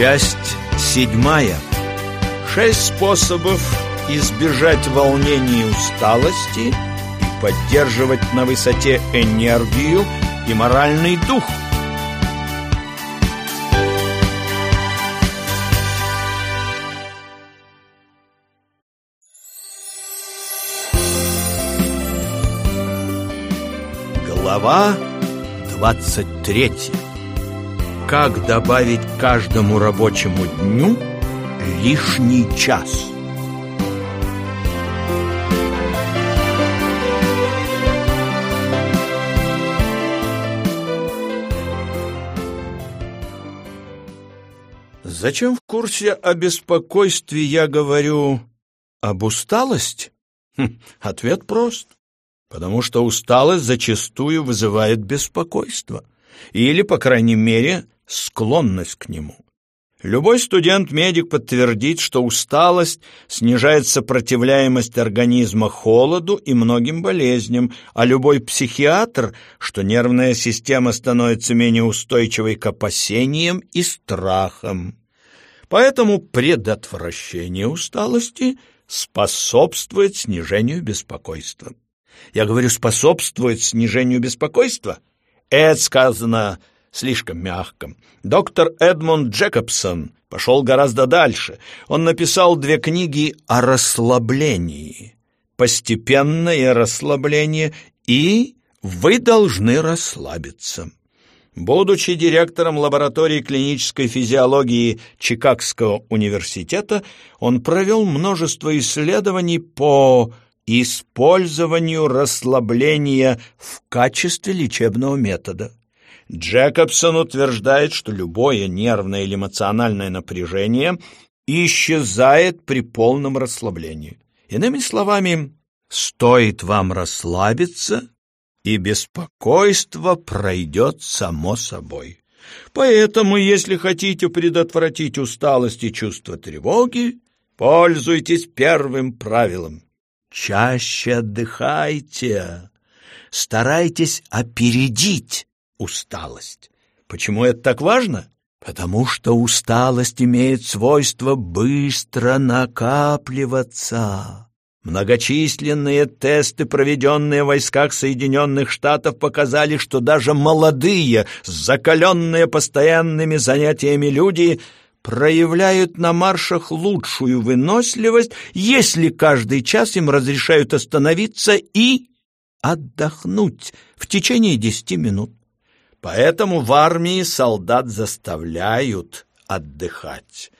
Часть седьмая. Шесть способов избежать волнений и усталости и поддерживать на высоте энергию и моральный дух. Глава двадцать третья. Как добавить каждому рабочему дню лишний час? Зачем в курсе о беспокойстве я говорю об усталости? Хм, ответ прост. Потому что усталость зачастую вызывает беспокойство. Или, по крайней мере, склонность к нему. Любой студент-медик подтвердит, что усталость снижает сопротивляемость организма холоду и многим болезням, а любой психиатр, что нервная система становится менее устойчивой к опасениям и страхам. Поэтому предотвращение усталости способствует снижению беспокойства. Я говорю, способствует снижению беспокойства. Это сказано слишком мягко. Доктор Эдмунд Джекобсон пошел гораздо дальше. Он написал две книги о расслаблении. «Постепенное расслабление» и «Вы должны расслабиться». Будучи директором лаборатории клинической физиологии Чикагского университета, он провел множество исследований по использованию расслабления в качестве лечебного метода. Джекобсон утверждает, что любое нервное или эмоциональное напряжение исчезает при полном расслаблении. Иными словами, стоит вам расслабиться, и беспокойство пройдет само собой. Поэтому, если хотите предотвратить усталость и чувство тревоги, пользуйтесь первым правилом. Чаще отдыхайте, старайтесь опередить усталость. Почему это так важно? Потому что усталость имеет свойство быстро накапливаться. Многочисленные тесты, проведенные в войсках Соединенных Штатов, показали, что даже молодые, закаленные постоянными занятиями люди проявляют на маршах лучшую выносливость, если каждый час им разрешают остановиться и отдохнуть в течение десяти минут. Поэтому в армии солдат заставляют отдыхать.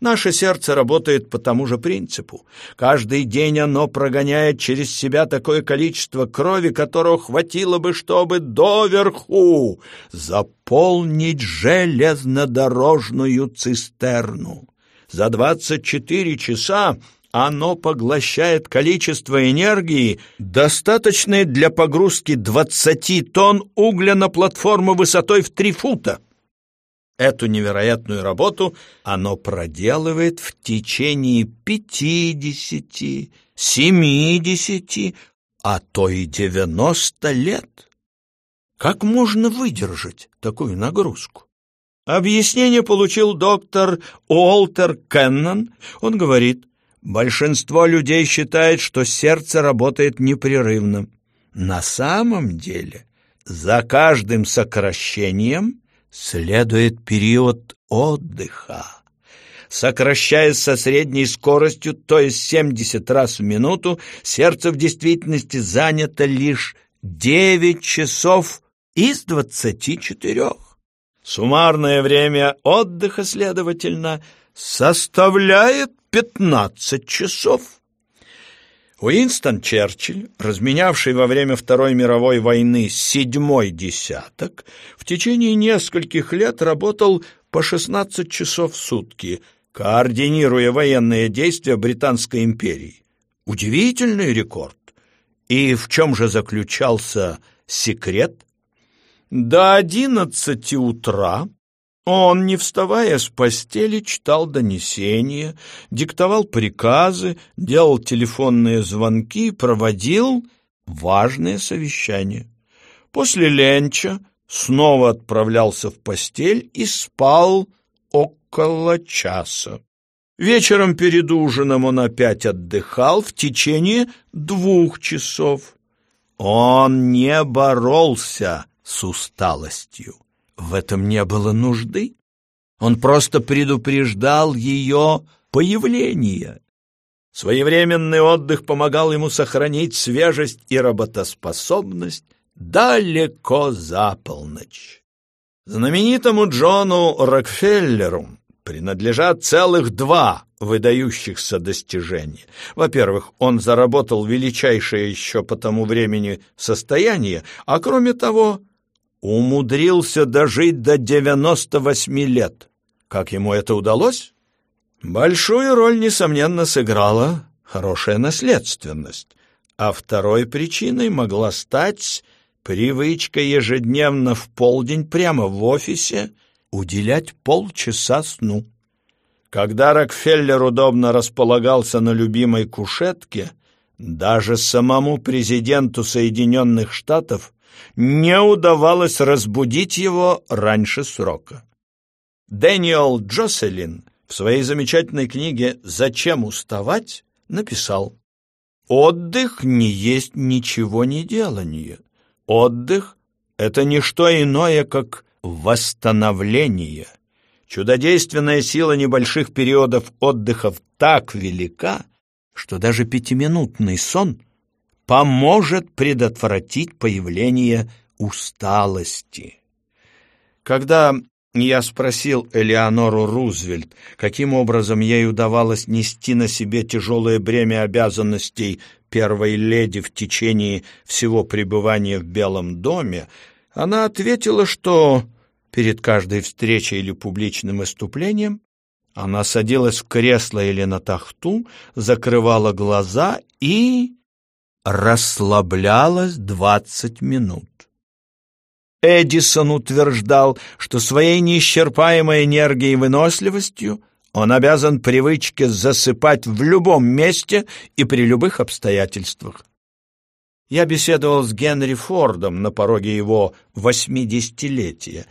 Наше сердце работает по тому же принципу. Каждый день оно прогоняет через себя такое количество крови, которого хватило бы, чтобы доверху заполнить железнодорожную цистерну. За 24 часа оно поглощает количество энергии, достаточное для погрузки 20 тонн угля на платформу высотой в 3 фута. Эту невероятную работу оно проделывает в течение 50, 70, а то и 90 лет. Как можно выдержать такую нагрузку? Объяснение получил доктор Уолтер Кеннон. Он говорит, Большинство людей считает, что сердце работает непрерывно. На самом деле, за каждым сокращением следует период отдыха. Сокращаясь со средней скоростью, то есть 70 раз в минуту, сердце в действительности занято лишь 9 часов из 24. Суммарное время отдыха, следовательно, составляет пятнадцать часов. Уинстон Черчилль, разменявший во время Второй мировой войны седьмой десяток, в течение нескольких лет работал по 16 часов в сутки, координируя военные действия Британской империи. Удивительный рекорд. И в чем же заключался секрет? До одиннадцати утра он, не вставая с постели, читал донесения, диктовал приказы, делал телефонные звонки, проводил важные совещания. После ленча снова отправлялся в постель и спал около часа. Вечером перед ужином он опять отдыхал в течение двух часов. Он не боролся с усталостью. В этом не было нужды. Он просто предупреждал ее появление. Своевременный отдых помогал ему сохранить свежесть и работоспособность далеко за полночь. Знаменитому Джону Рокфеллеру принадлежат целых два выдающихся достижения. Во-первых, он заработал величайшее еще по тому времени состояние, а кроме того, умудрился дожить до 98 лет. Как ему это удалось? Большую роль, несомненно, сыграла хорошая наследственность, а второй причиной могла стать привычка ежедневно в полдень прямо в офисе уделять полчаса сну. Когда Рокфеллер удобно располагался на любимой кушетке, даже самому президенту Соединенных Штатов не удавалось разбудить его раньше срока. Дэниел Джоселин в своей замечательной книге «Зачем уставать?» написал «Отдых не есть ничего не делание. Отдых — это не что иное, как восстановление. Чудодейственная сила небольших периодов отдыхов так велика, что даже пятиминутный сон поможет предотвратить появление усталости. Когда я спросил Элеонору Рузвельт, каким образом ей удавалось нести на себе тяжелое бремя обязанностей первой леди в течение всего пребывания в Белом доме, она ответила, что перед каждой встречей или публичным выступлением она садилась в кресло или на тахту, закрывала глаза и расслаблялась двадцать минут. Эдисон утверждал, что своей неисчерпаемой энергией и выносливостью он обязан привычке засыпать в любом месте и при любых обстоятельствах. Я беседовал с Генри Фордом на пороге его восьмидесятилетия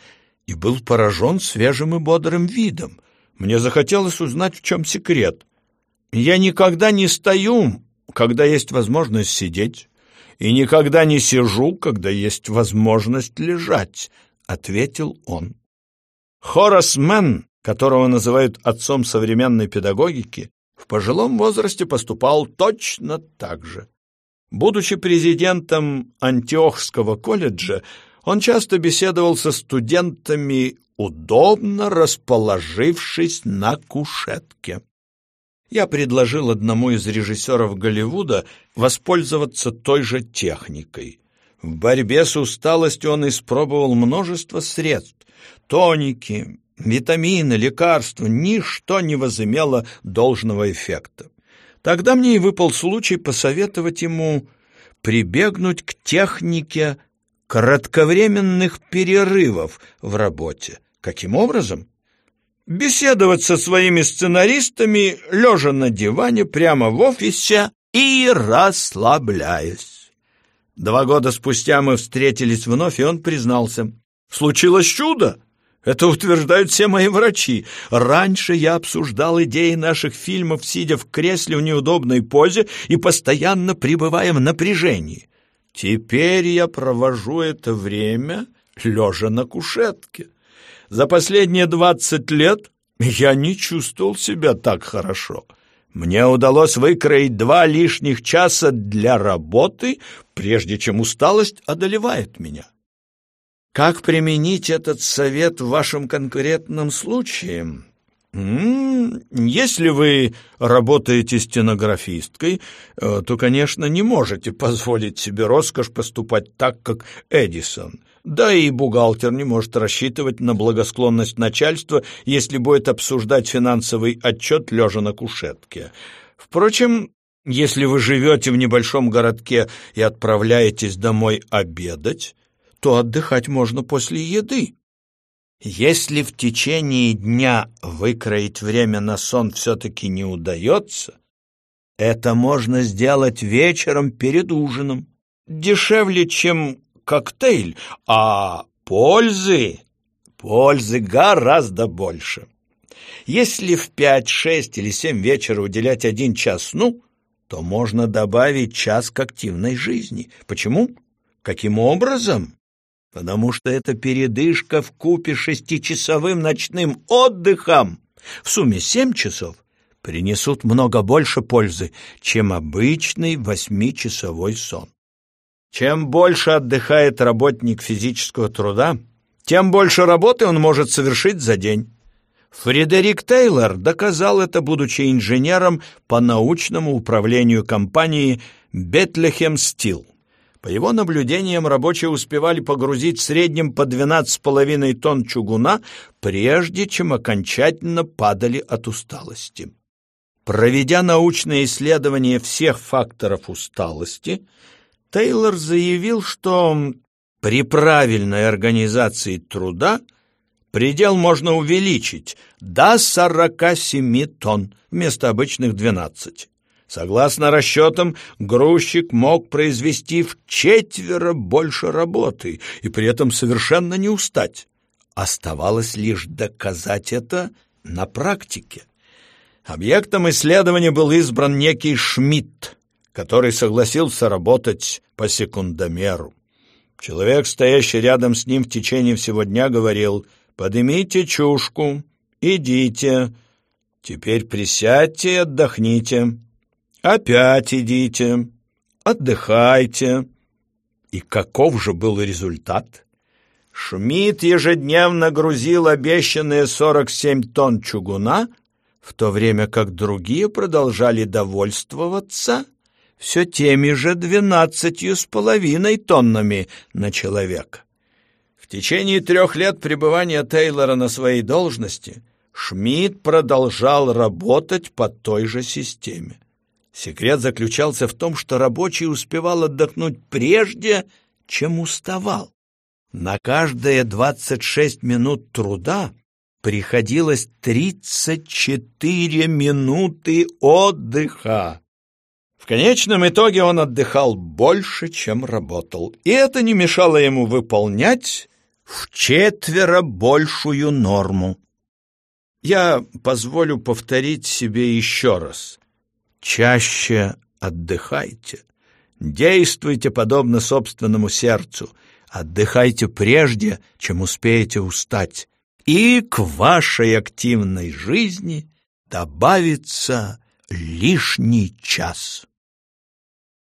и был поражен свежим и бодрым видом. Мне захотелось узнать, в чем секрет. Я никогда не стою, когда есть возможность сидеть и никогда не сижу, когда есть возможность лежать», — ответил он. Хорас Мэн, которого называют отцом современной педагогики, в пожилом возрасте поступал точно так же. Будучи президентом Антиохского колледжа, он часто беседовал со студентами, удобно расположившись на кушетке я предложил одному из режиссеров Голливуда воспользоваться той же техникой. В борьбе с усталостью он испробовал множество средств. Тоники, витамины, лекарства, ничто не возымело должного эффекта. Тогда мне и выпал случай посоветовать ему прибегнуть к технике кратковременных перерывов в работе. Каким образом? Беседовать со своими сценаристами, лежа на диване прямо в офисе и расслабляясь. Два года спустя мы встретились вновь, и он признался. «Случилось чудо!» Это утверждают все мои врачи. Раньше я обсуждал идеи наших фильмов, сидя в кресле в неудобной позе и постоянно пребывая в напряжении. Теперь я провожу это время, лежа на кушетке. За последние двадцать лет я не чувствовал себя так хорошо. Мне удалось выкроить два лишних часа для работы, прежде чем усталость одолевает меня. Как применить этот совет в вашем конкретном случае? Если вы работаете стенографисткой, э, то, конечно, не можете позволить себе роскошь поступать так, как Эдисон. Да и бухгалтер не может рассчитывать на благосклонность начальства, если будет обсуждать финансовый отчет лежа на кушетке. Впрочем, если вы живете в небольшом городке и отправляетесь домой обедать, то отдыхать можно после еды. Если в течение дня выкроить время на сон все-таки не удается, это можно сделать вечером перед ужином. Дешевле, чем коктейль, а пользы, пользы гораздо больше. Если в пять, шесть или семь вечера уделять один час сну, то можно добавить час к активной жизни. Почему? Каким образом? Потому что это передышка в купе шестичасовым ночным отдыхом в сумме семь часов принесут много больше пользы, чем обычный восьмичасовой сон. Чем больше отдыхает работник физического труда, тем больше работы он может совершить за день. Фредерик Тейлор доказал это, будучи инженером по научному управлению компании «Бетлехем Стил». По его наблюдениям, рабочие успевали погрузить в среднем по 12,5 тонн чугуна, прежде чем окончательно падали от усталости. Проведя научное исследование всех факторов усталости, Тейлор заявил, что при правильной организации труда предел можно увеличить до 47 тонн вместо обычных 12. Согласно расчетам, грузчик мог произвести в четверо больше работы и при этом совершенно не устать. Оставалось лишь доказать это на практике. Объектом исследования был избран некий Шмидт, который согласился работать по секундомеру. Человек, стоящий рядом с ним в течение всего дня, говорил «Поднимите чушку, идите, теперь присядьте и отдохните, опять идите, отдыхайте». И каков же был результат? Шмидт ежедневно грузил обещанные 47 тонн чугуна в то время как другие продолжали довольствоваться все теми же двенадцатью с половиной тоннами на человека. В течение трех лет пребывания Тейлора на своей должности Шмидт продолжал работать по той же системе. Секрет заключался в том, что рабочий успевал отдохнуть прежде, чем уставал. На каждые двадцать шесть минут труда приходилось 34 минуты отдыха. В конечном итоге он отдыхал больше, чем работал, и это не мешало ему выполнять в четверо большую норму. Я позволю повторить себе еще раз. Чаще отдыхайте, действуйте подобно собственному сердцу, отдыхайте прежде, чем успеете устать и к вашей активной жизни добавится лишний час.